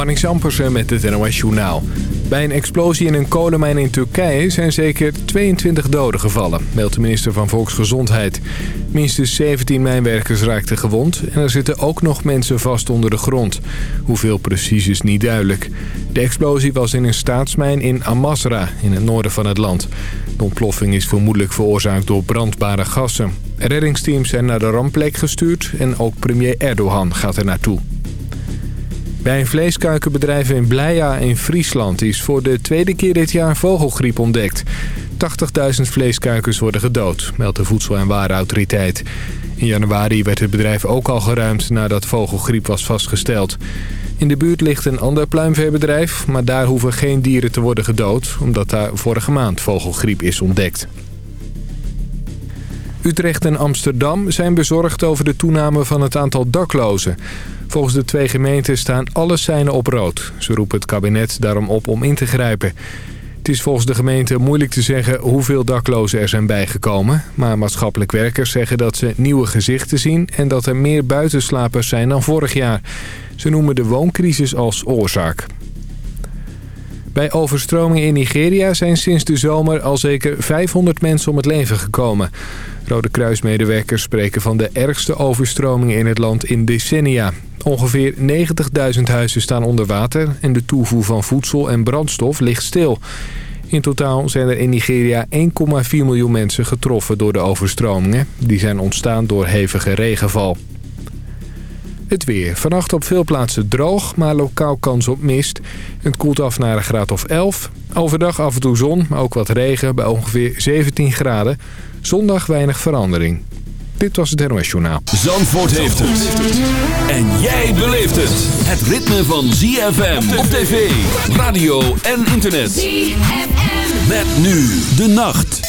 Marnix met het NOS Journaal. Bij een explosie in een kolenmijn in Turkije zijn zeker 22 doden gevallen, meldt de minister van Volksgezondheid. Minstens 17 mijnwerkers raakten gewond en er zitten ook nog mensen vast onder de grond. Hoeveel precies is niet duidelijk. De explosie was in een staatsmijn in Amasra, in het noorden van het land. De ontploffing is vermoedelijk veroorzaakt door brandbare gassen. Reddingsteams zijn naar de rampplek gestuurd en ook premier Erdogan gaat er naartoe. Bij een vleeskuikenbedrijf in Bleia in Friesland is voor de tweede keer dit jaar vogelgriep ontdekt. 80.000 vleeskuikens worden gedood, meldt de Voedsel- en Warenautoriteit. In januari werd het bedrijf ook al geruimd nadat vogelgriep was vastgesteld. In de buurt ligt een ander pluimveebedrijf, maar daar hoeven geen dieren te worden gedood... omdat daar vorige maand vogelgriep is ontdekt. Utrecht en Amsterdam zijn bezorgd over de toename van het aantal daklozen. Volgens de twee gemeenten staan alle seinen op rood. Ze roepen het kabinet daarom op om in te grijpen. Het is volgens de gemeente moeilijk te zeggen hoeveel daklozen er zijn bijgekomen. Maar maatschappelijk werkers zeggen dat ze nieuwe gezichten zien... en dat er meer buitenslapers zijn dan vorig jaar. Ze noemen de wooncrisis als oorzaak. Bij overstromingen in Nigeria zijn sinds de zomer al zeker 500 mensen om het leven gekomen. Rode Kruismedewerkers spreken van de ergste overstromingen in het land in decennia. Ongeveer 90.000 huizen staan onder water en de toevoer van voedsel en brandstof ligt stil. In totaal zijn er in Nigeria 1,4 miljoen mensen getroffen door de overstromingen. Die zijn ontstaan door hevige regenval. Het weer. Vannacht op veel plaatsen droog, maar lokaal kans op mist. Het koelt af naar een graad of 11. Overdag af en toe zon, maar ook wat regen bij ongeveer 17 graden. Zondag weinig verandering. Dit was het NOS Journaal. Zandvoort heeft het. En jij beleeft het. Het ritme van ZFM op tv, radio en internet. ZFM. Met nu de nacht.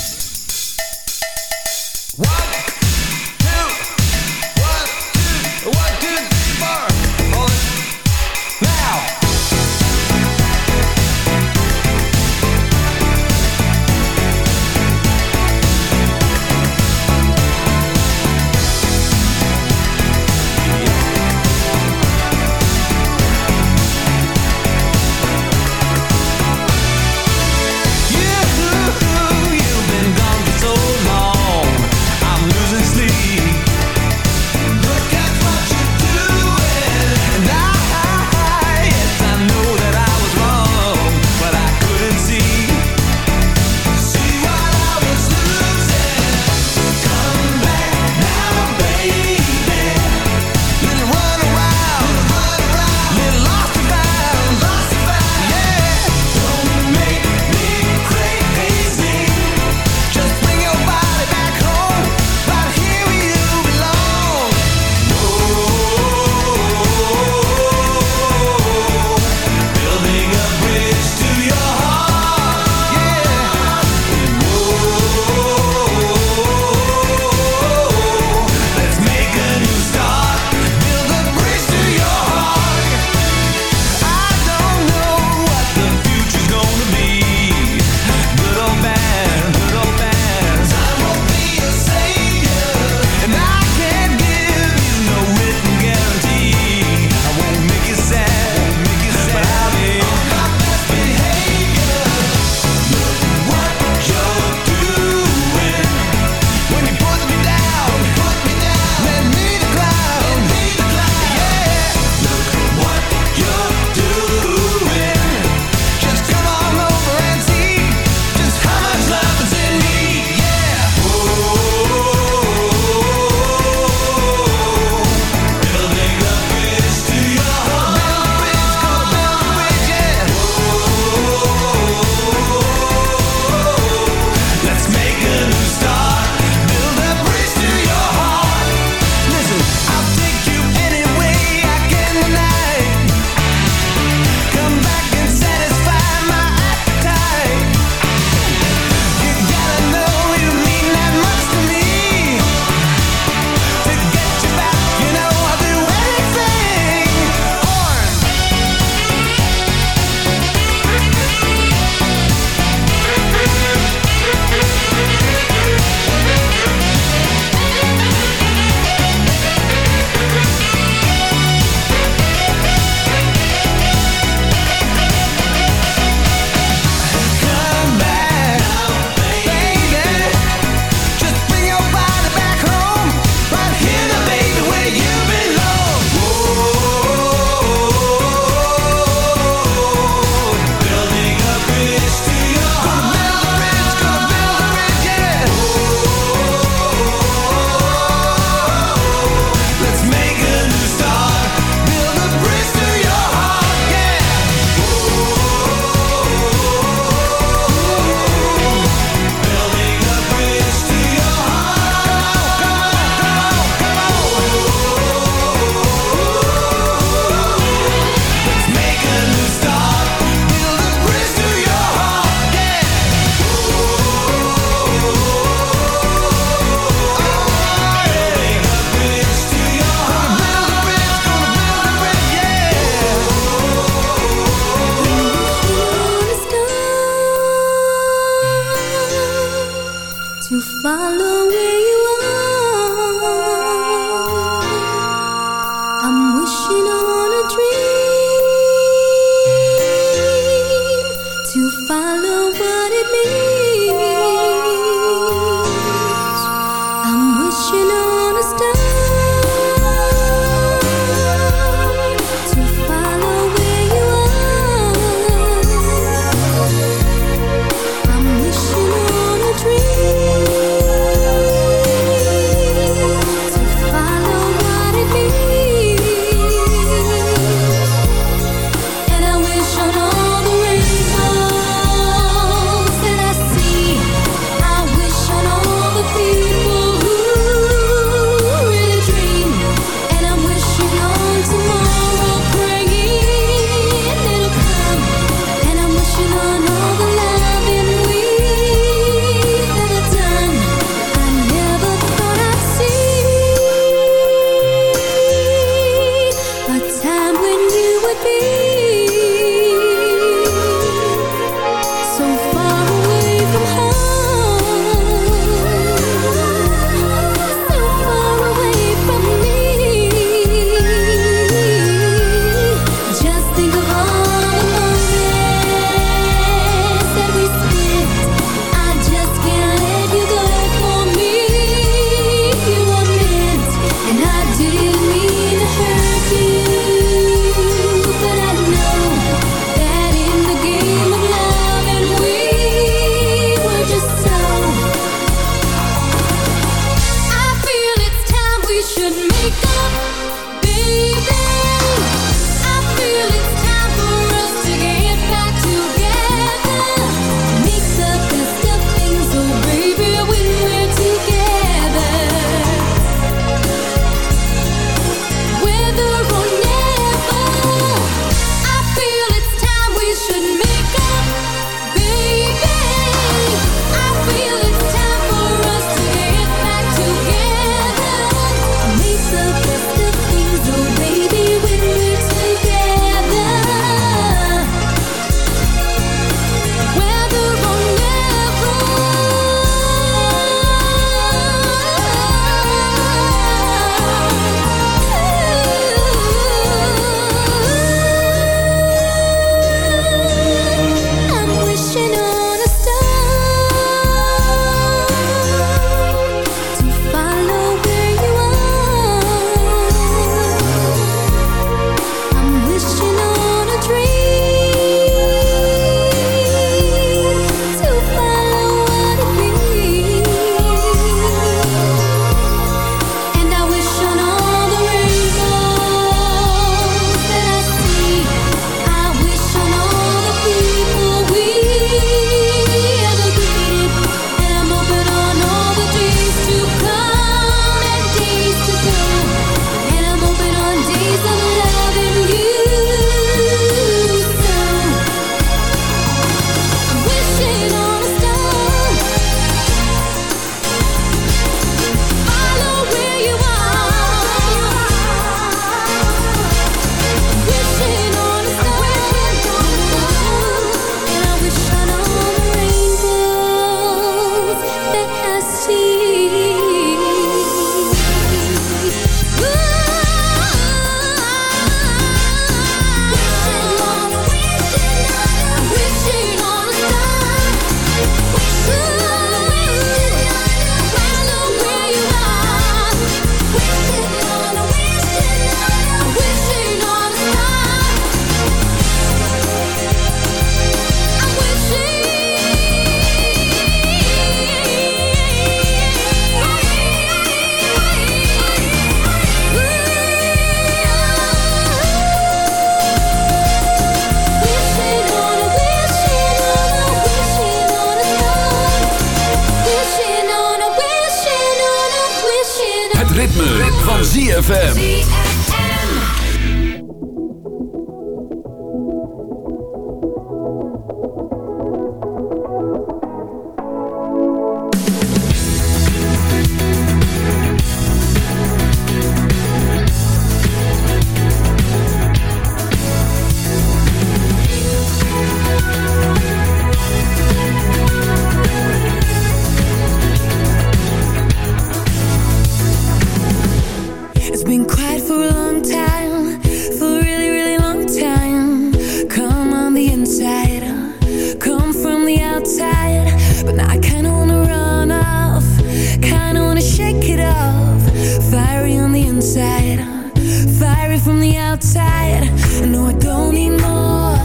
sorry from the outside. No, I don't need more.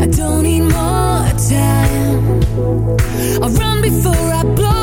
I don't need more time. I'll run before I blow.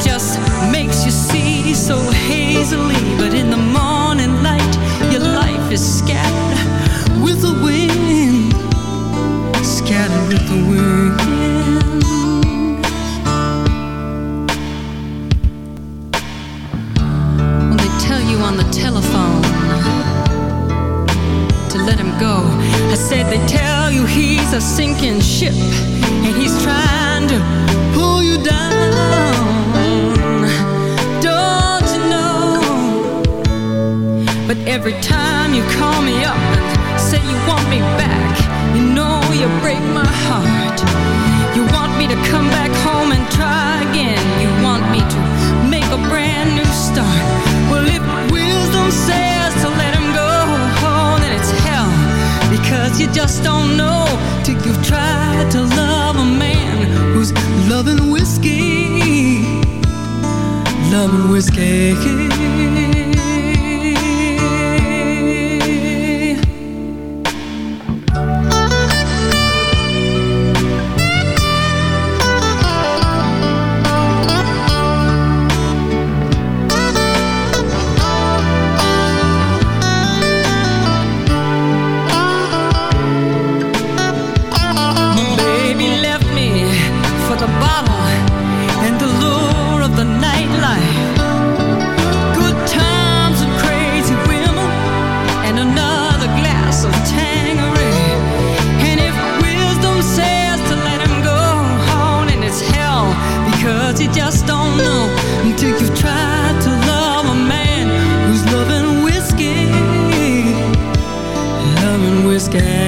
just scared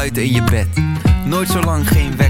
in je bed. Nooit zo lang geen wekker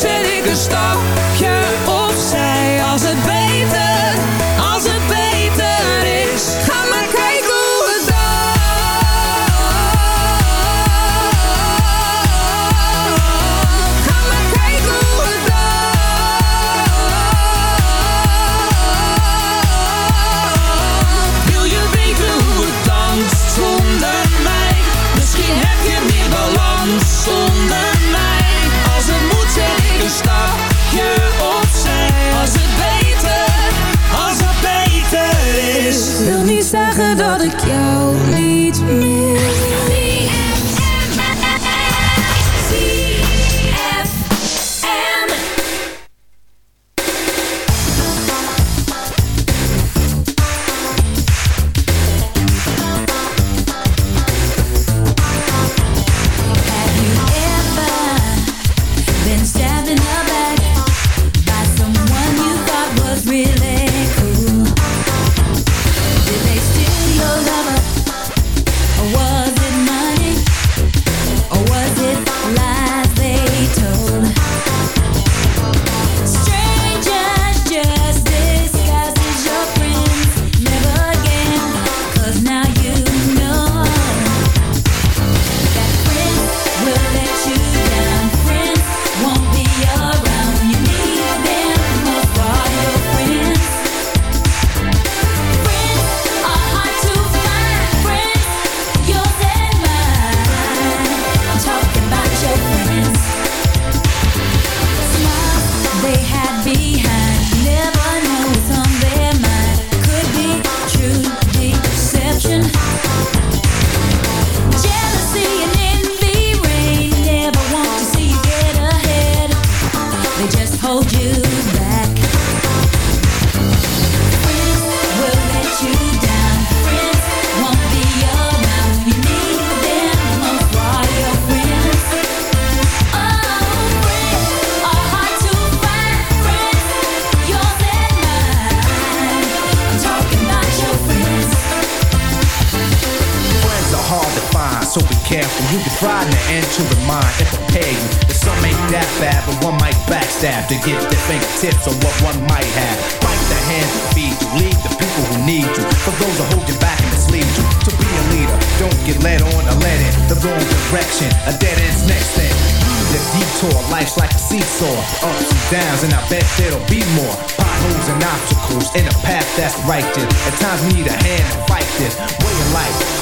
zet ik een stapje opzij. Als het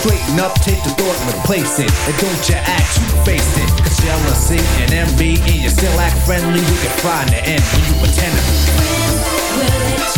Straighten up, take the thought and replace it. And don't you act, you face it. Cause jealousy and envy, and you still act friendly, you can find the end when you pretend to be. When will it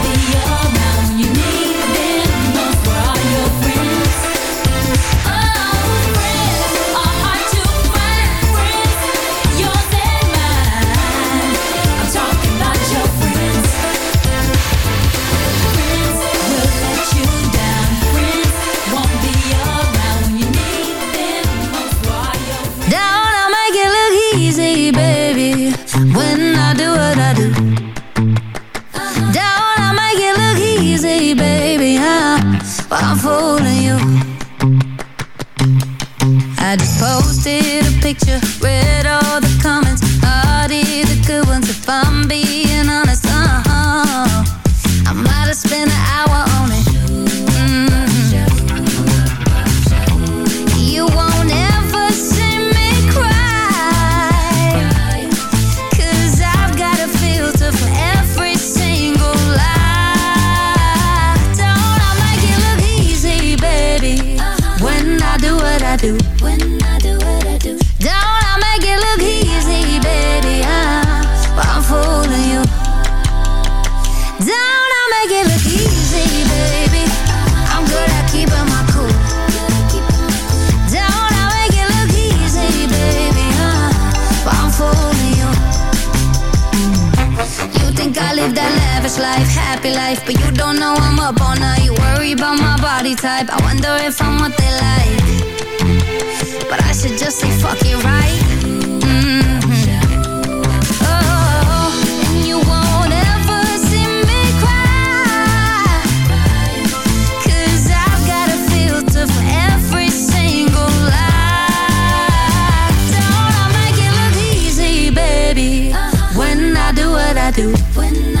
do when I